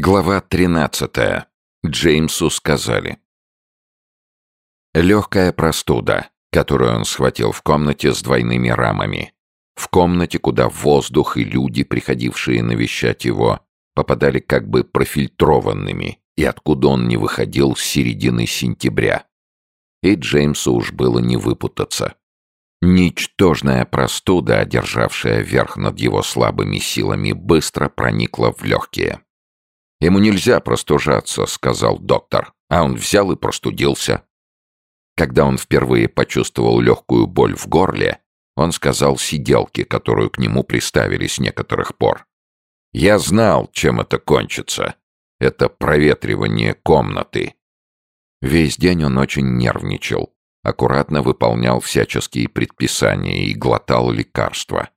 Глава 13. Джеймсу сказали. Легкая простуда, которую он схватил в комнате с двойными рамами. В комнате, куда воздух и люди, приходившие навещать его, попадали как бы профильтрованными, и откуда он не выходил с середины сентября. И Джеймсу уж было не выпутаться. Ничтожная простуда, одержавшая верх над его слабыми силами, быстро проникла в легкие. «Ему нельзя простужаться», — сказал доктор, а он взял и простудился. Когда он впервые почувствовал легкую боль в горле, он сказал сиделке, которую к нему приставили с некоторых пор. «Я знал, чем это кончится. Это проветривание комнаты». Весь день он очень нервничал, аккуратно выполнял всяческие предписания и глотал лекарства.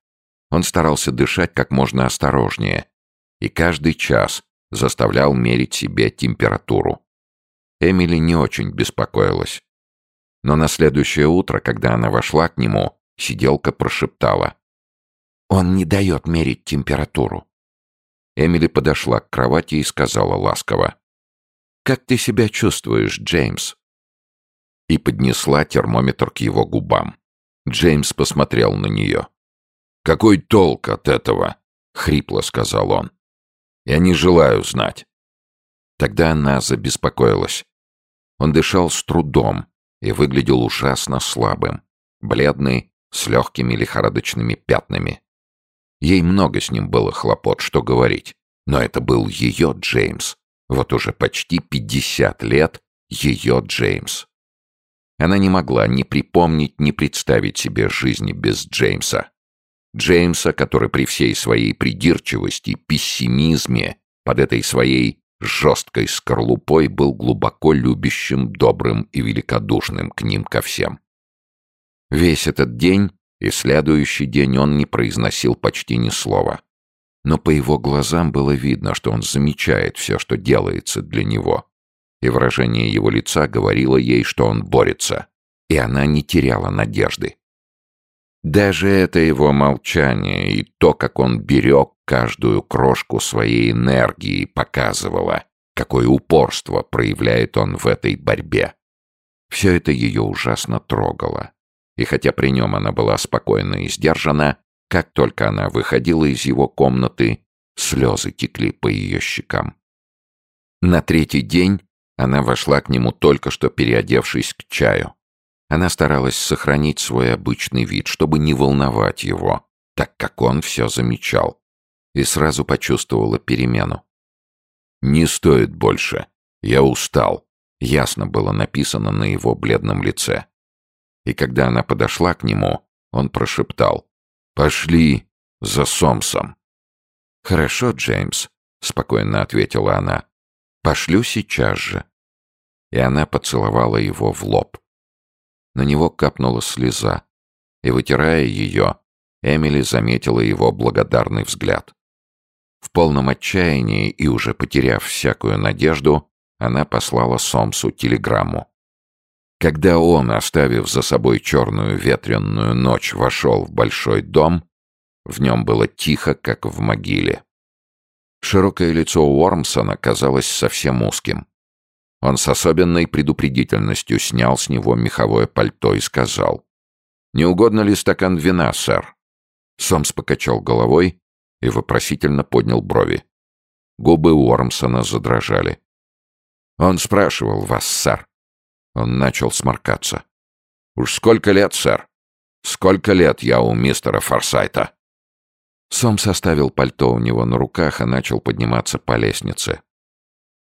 Он старался дышать как можно осторожнее, и каждый час заставлял мерить себе температуру. Эмили не очень беспокоилась. Но на следующее утро, когда она вошла к нему, сиделка прошептала. «Он не дает мерить температуру». Эмили подошла к кровати и сказала ласково. «Как ты себя чувствуешь, Джеймс?» И поднесла термометр к его губам. Джеймс посмотрел на нее. «Какой толк от этого?» — хрипло сказал он. Я не желаю знать. Тогда она забеспокоилась. Он дышал с трудом и выглядел ужасно слабым, бледный, с легкими лихорадочными пятнами. Ей много с ним было хлопот, что говорить. Но это был ее Джеймс. Вот уже почти пятьдесят лет ее Джеймс. Она не могла ни припомнить, ни представить себе жизни без Джеймса. Джеймса, который при всей своей придирчивости, пессимизме, под этой своей жесткой скорлупой был глубоко любящим, добрым и великодушным к ним ко всем. Весь этот день и следующий день он не произносил почти ни слова. Но по его глазам было видно, что он замечает все, что делается для него. И выражение его лица говорило ей, что он борется. И она не теряла надежды. Даже это его молчание и то, как он берег каждую крошку своей энергии, показывало, какое упорство проявляет он в этой борьбе. Все это ее ужасно трогало. И хотя при нем она была спокойна и сдержана, как только она выходила из его комнаты, слезы текли по ее щекам. На третий день она вошла к нему только что переодевшись к чаю. Она старалась сохранить свой обычный вид, чтобы не волновать его, так как он все замечал. И сразу почувствовала перемену. «Не стоит больше. Я устал», — ясно было написано на его бледном лице. И когда она подошла к нему, он прошептал. «Пошли за Сомсом». «Хорошо, Джеймс», — спокойно ответила она. «Пошлю сейчас же». И она поцеловала его в лоб. На него капнула слеза, и, вытирая ее, Эмили заметила его благодарный взгляд. В полном отчаянии и уже потеряв всякую надежду, она послала Сомсу телеграмму. Когда он, оставив за собой черную ветренную ночь, вошел в большой дом, в нем было тихо, как в могиле. Широкое лицо Уормсона казалось совсем узким. Он с особенной предупредительностью снял с него меховое пальто и сказал. «Не угодно ли стакан вина, сэр?» Сомс покачал головой и вопросительно поднял брови. Губы Уормсона задрожали. «Он спрашивал вас, сэр». Он начал сморкаться. «Уж сколько лет, сэр? Сколько лет я у мистера Форсайта?» Сомс оставил пальто у него на руках и начал подниматься по лестнице.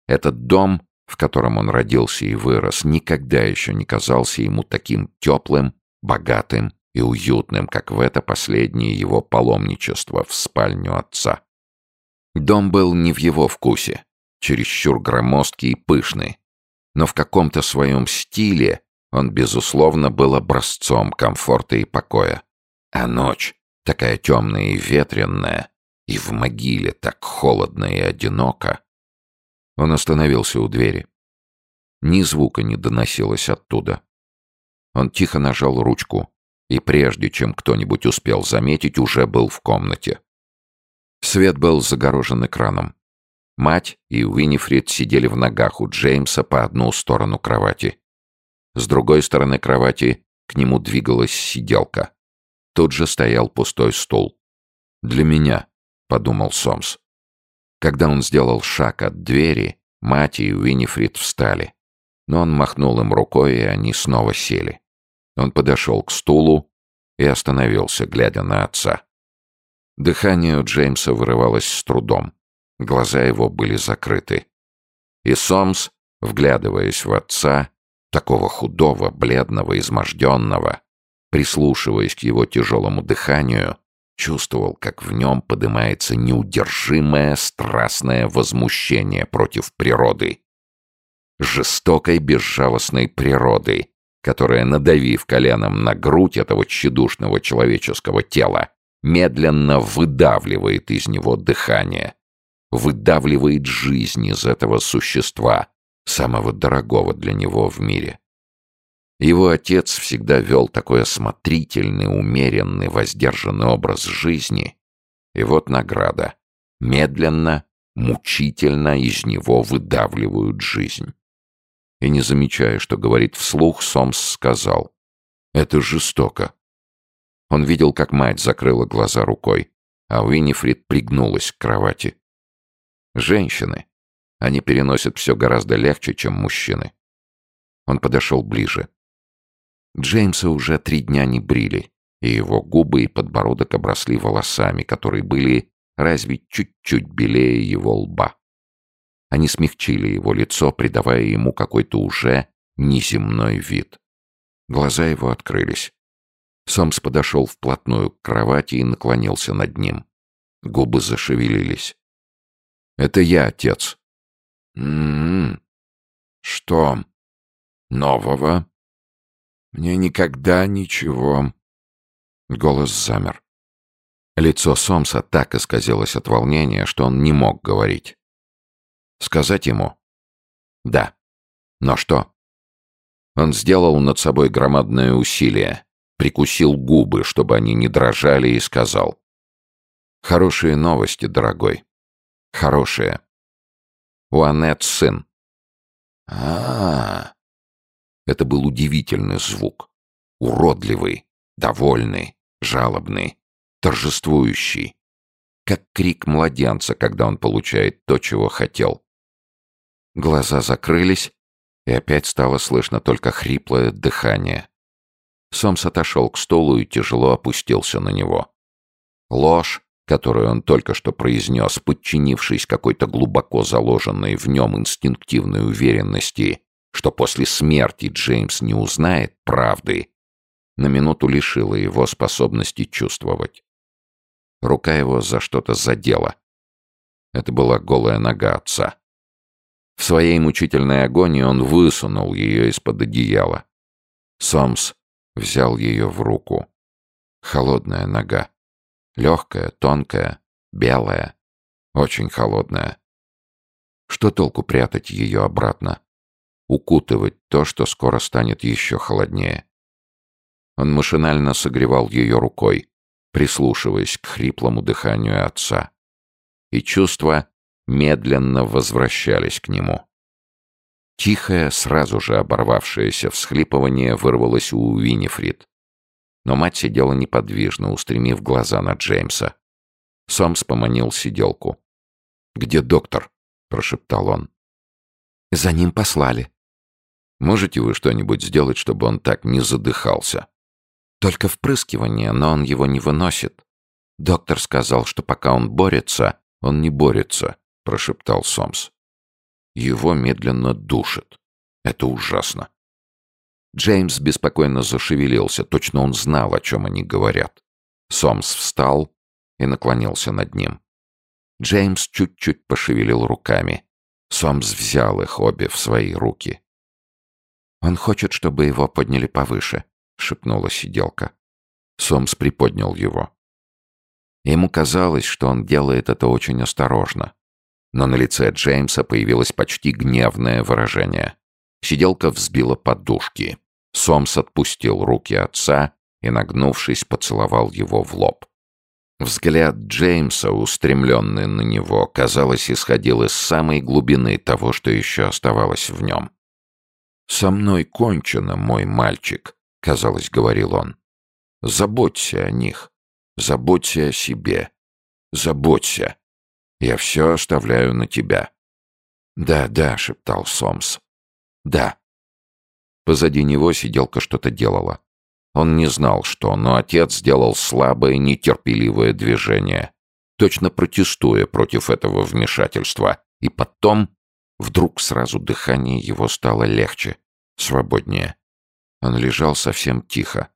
Этот дом в котором он родился и вырос, никогда еще не казался ему таким теплым, богатым и уютным, как в это последнее его паломничество в спальню отца. Дом был не в его вкусе, чересчур громоздкий и пышный, но в каком-то своем стиле он, безусловно, был образцом комфорта и покоя. А ночь, такая темная и ветренная, и в могиле так холодно и одиноко, он остановился у двери. Ни звука не доносилось оттуда. Он тихо нажал ручку, и прежде чем кто-нибудь успел заметить, уже был в комнате. Свет был загорожен экраном. Мать и Уинифрид сидели в ногах у Джеймса по одну сторону кровати. С другой стороны кровати к нему двигалась сиделка. Тут же стоял пустой стул. «Для меня», — подумал Сомс. Когда он сделал шаг от двери, мать и Уинифрид встали. Но он махнул им рукой, и они снова сели. Он подошел к стулу и остановился, глядя на отца. Дыхание у Джеймса вырывалось с трудом. Глаза его были закрыты. И Сомс, вглядываясь в отца, такого худого, бледного, изможденного, прислушиваясь к его тяжелому дыханию, чувствовал, как в нем поднимается неудержимое страстное возмущение против природы. Жестокой, безжалостной природы, которая, надавив коленом на грудь этого тщедушного человеческого тела, медленно выдавливает из него дыхание, выдавливает жизнь из этого существа, самого дорогого для него в мире. Его отец всегда вел такой осмотрительный, умеренный, воздержанный образ жизни. И вот награда. Медленно, мучительно из него выдавливают жизнь. И не замечая, что говорит вслух, Сомс сказал. «Это жестоко». Он видел, как мать закрыла глаза рукой, а Уинифрид пригнулась к кровати. Женщины. Они переносят все гораздо легче, чем мужчины. Он подошел ближе. Джеймса уже три дня не брили, и его губы и подбородок обросли волосами, которые были разве чуть-чуть белее его лба. Они смягчили его лицо, придавая ему какой-то уже неземной вид. Глаза его открылись. Сомс подошел вплотную к кровати и наклонился над ним. Губы зашевелились. «Это я, отец». «М-м-м. Что? Нового?» Мне никогда ничего...» Голос замер. Лицо Сомса так исказилось от волнения, что он не мог говорить. Сказать ему? Да. Но что? Он сделал над собой громадное усилие, прикусил губы, чтобы они не дрожали, и сказал. «Хорошие новости, дорогой. Хорошие. У Аннет сын». «А-а-а!» Это был удивительный звук. Уродливый, довольный, жалобный, торжествующий. Как крик младенца, когда он получает то, чего хотел. Глаза закрылись, и опять стало слышно только хриплое дыхание. Сомс отошел к столу и тяжело опустился на него. Ложь, которую он только что произнес, подчинившись какой-то глубоко заложенной в нем инстинктивной уверенности, что после смерти Джеймс не узнает правды, на минуту лишила его способности чувствовать. Рука его за что-то задела. Это была голая нога отца. В своей мучительной агонии он высунул ее из-под одеяла. Сомс взял ее в руку. Холодная нога. Легкая, тонкая, белая. Очень холодная. Что толку прятать ее обратно? Укутывать то, что скоро станет еще холоднее. Он машинально согревал ее рукой, прислушиваясь к хриплому дыханию отца. И чувства медленно возвращались к нему. Тихое, сразу же оборвавшееся всхлипывание вырвалось у Уинифрид. Но мать сидела неподвижно, устремив глаза на Джеймса. Сомс поманил сиделку. «Где доктор?» — прошептал он. «За ним послали», Можете вы что-нибудь сделать, чтобы он так не задыхался? Только впрыскивание, но он его не выносит. Доктор сказал, что пока он борется, он не борется, прошептал Сомс. Его медленно душит. Это ужасно. Джеймс беспокойно зашевелился, точно он знал, о чем они говорят. Сомс встал и наклонился над ним. Джеймс чуть-чуть пошевелил руками. Сомс взял их обе в свои руки. «Он хочет, чтобы его подняли повыше», — шепнула сиделка. Сомс приподнял его. Ему казалось, что он делает это очень осторожно. Но на лице Джеймса появилось почти гневное выражение. Сиделка взбила подушки. Сомс отпустил руки отца и, нагнувшись, поцеловал его в лоб. Взгляд Джеймса, устремленный на него, казалось, исходил из самой глубины того, что еще оставалось в нем. «Со мной кончено, мой мальчик», — казалось, говорил он. «Заботься о них, заботься о себе, заботься. Я все оставляю на тебя». «Да, да», — шептал Сомс. «Да». Позади него сиделка что-то делала. Он не знал, что, но отец сделал слабое, нетерпеливое движение, точно протестуя против этого вмешательства. И потом, вдруг сразу дыхание его стало легче, свободнее. Он лежал совсем тихо.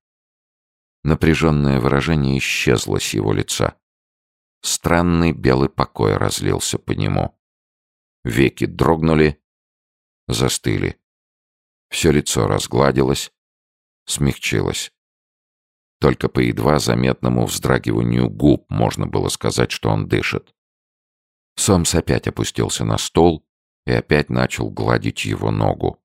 Напряженное выражение исчезло с его лица. Странный белый покой разлился по нему. Веки дрогнули, застыли. Все лицо разгладилось, смягчилось. Только по едва заметному вздрагиванию губ можно было сказать, что он дышит. Сомс опять опустился на стол и опять начал гладить его ногу.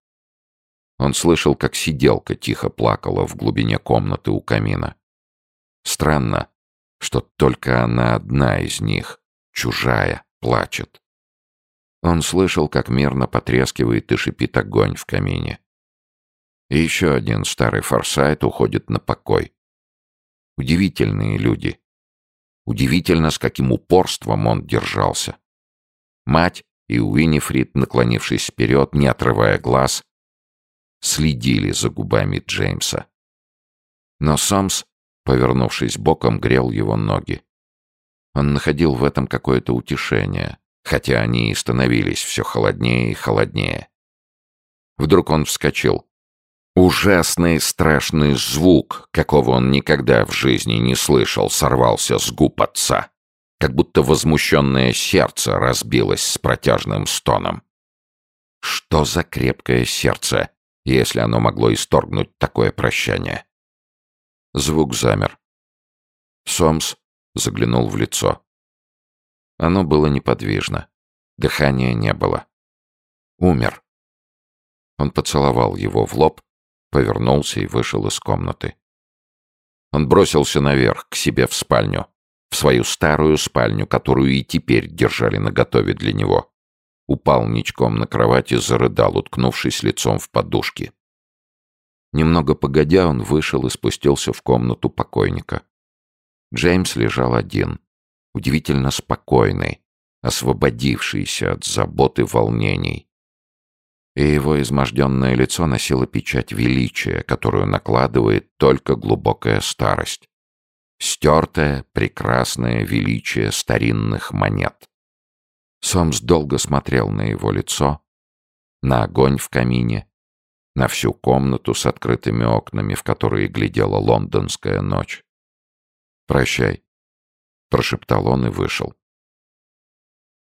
Он слышал, как сиделка тихо плакала в глубине комнаты у камина. Странно, что только она одна из них, чужая, плачет. Он слышал, как мирно потрескивает и шипит огонь в камине. И еще один старый форсайт уходит на покой. Удивительные люди. Удивительно, с каким упорством он держался. Мать и Уинифрид, наклонившись вперед, не отрывая глаз, следили за губами Джеймса. Но Сомс, повернувшись боком, грел его ноги. Он находил в этом какое-то утешение, хотя они и становились все холоднее и холоднее. Вдруг он вскочил. Ужасный страшный звук, какого он никогда в жизни не слышал, сорвался с губ отца. Как будто возмущенное сердце разбилось с протяжным стоном. Что за крепкое сердце, если оно могло исторгнуть такое прощание? Звук замер. Сомс заглянул в лицо. Оно было неподвижно. Дыхания не было. Умер. Он поцеловал его в лоб, повернулся и вышел из комнаты. Он бросился наверх, к себе в спальню, в свою старую спальню, которую и теперь держали наготове для него. Упал ничком на кровати, зарыдал, уткнувшись лицом в подушки. Немного погодя, он вышел и спустился в комнату покойника. Джеймс лежал один, удивительно спокойный, освободившийся от забот и волнений и его изможденное лицо носило печать величия, которую накладывает только глубокая старость. Стертое, прекрасное величие старинных монет. Сомс долго смотрел на его лицо, на огонь в камине, на всю комнату с открытыми окнами, в которые глядела лондонская ночь. «Прощай», — прошептал он и вышел.